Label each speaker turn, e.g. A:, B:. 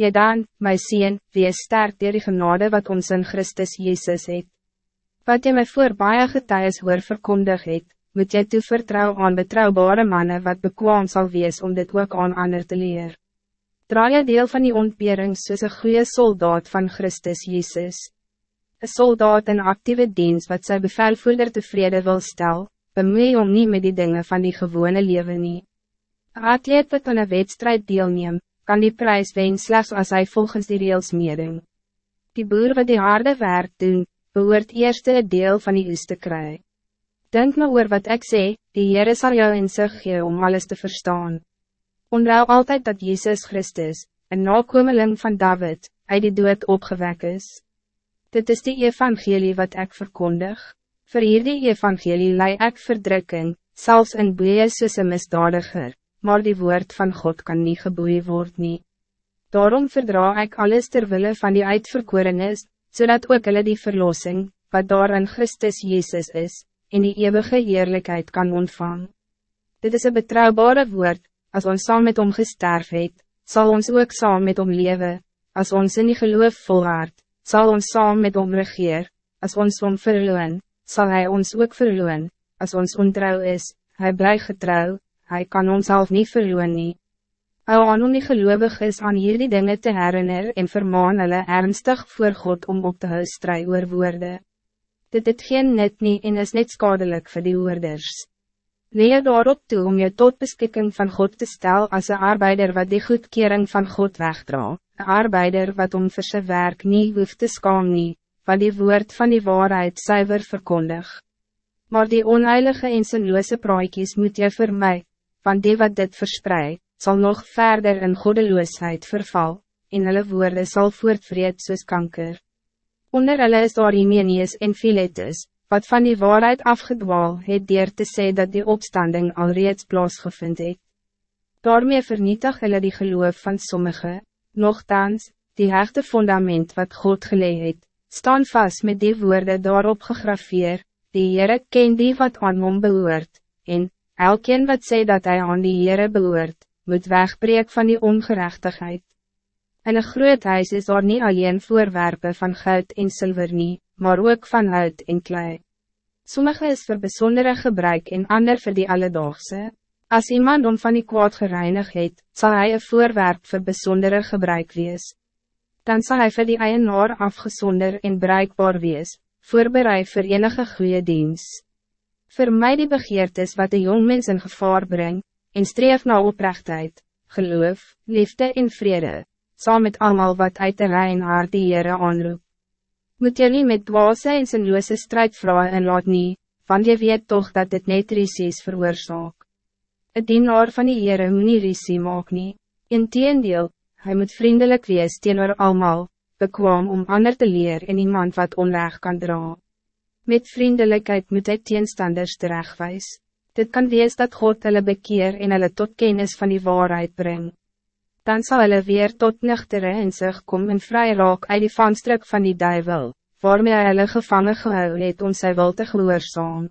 A: Jy dan, my sien, wees sterk dier die genade wat ons in Christus Jezus het. Wat jy my voor baie getuies hoor verkondig het, moet jy toe vertrouw aan betrouwbare mannen wat bekwaam zal wees om dit ook aan ander te leer. Draai jy deel van die ontbering soos een goede soldaat van Christus Jezus. Een soldaat in actieve dienst wat sy bevelvoerder tevreden wil stel, bemoei om niet met die dingen van die gewone leven nie. Een atleet wat aan een wedstrijd deelneem, kan die prijs wen slechts als hij volgens die reels meedoen. Die boer wat die harde werk doen, behoort eerst een deel van die oes te kry. Denk me oor wat ik zeg, die Heere sal jou in sig gee om alles te verstaan. Onrouw altijd dat Jezus Christus, een nakomeling van David, uit die dood opgewek is. Dit is die evangelie wat ik verkondig. Voor hierdie evangelie lei ek verdrukking, zelfs in boeie soos een misdadiger, maar die woord van God kan niet geboeid worden. nie. Daarom verdra ik alles terwille van die uitverkorenis, zodat ook hulle die verlossing, wat daar in Christus Jezus is, in die eeuwige eerlijkheid kan ontvang. Dit is een betrouwbare woord, als ons saam met hom gesterf het, sal ons ook saam met hom lewe, als ons in die geloof volhard, zal ons saam met hom regeer, als ons hom verloon, zal hij ons ook verloon, als ons ontrouw is, hij blijft getrouw, hij kan ons zelf niet verloon nie. Hou aan om die geloovig is aan hierdie dinge te herinner en vermaan hulle ernstig voor God om op te hou strui oor woorde. Dit het geen net nie en is net skadelijk voor die woorders. Leer daarop toe om je tot beschikking van God te stel als een arbeider wat die goedkering van God wegdra, een arbeider wat om vir sy werk nie hoeft te skaam nie, wat die woord van die waarheid zuiver verkondig. Maar die onheilige en sinloose praatjies moet je voor mij, van die wat dit verspreidt, zal nog verder in goddeloosheid verval, en hulle woorde sal voortvreed soos kanker. Onder hulle is daar Imenius en Philetus, wat van die waarheid afgedwaal het dier te sê dat die opstanding al reeds plaasgevind het. Daarmee vernietig hulle die geloof van sommige, nogthans, die hechte fundament wat God gelee het, staan vast met die woorden daarop gegrafeerd, die Heere ken die wat aan hom behoort, en, elkeen wat sê dat hij aan die Heere behoort, moet wegbreek van die ongerechtigheid. In een groot huis is daar niet alleen voorwerpen van goud en zilver nie, maar ook van hout en klei. Sommige is voor bijzondere gebruik en ander voor die alledaagse. Als iemand om van die kwaad gereinigd het, zal hij een voorwerp voor bijzondere gebruik wees. Dan zal hij voor die eienaar afgezonder en bruikbaar wees, voorbereid voor enige goede dienst. Voor mij die begeertes wat de jongmens in gevaar brengt, en streef na oprechtheid, geloof, liefde en vrede, saam met allemaal wat uit de rein haar die Heere aanroep. Moet jy nie met dwaase en sinloose strijd vragen en laat nie, want jy weet toch dat dit net risies veroorzaak. Het dienaar van die Heere moet nie risie maak nie, in teendeel, hy moet vriendelijk wees teenoor allemaal, bekwaam om ander te leer en iemand wat onrecht kan dra. Met vriendelijkheid moet hy teenstanders terechtwijs. Dit kan wees dat God hulle bekeer en hulle tot kennis van die waarheid brengt. Dan zal hulle weer tot nuchtere in zich kom en vry raak uit die vanstruk van die duivel, waarmee hy hulle gevangen gehou het om sy wil te gehoorzaam.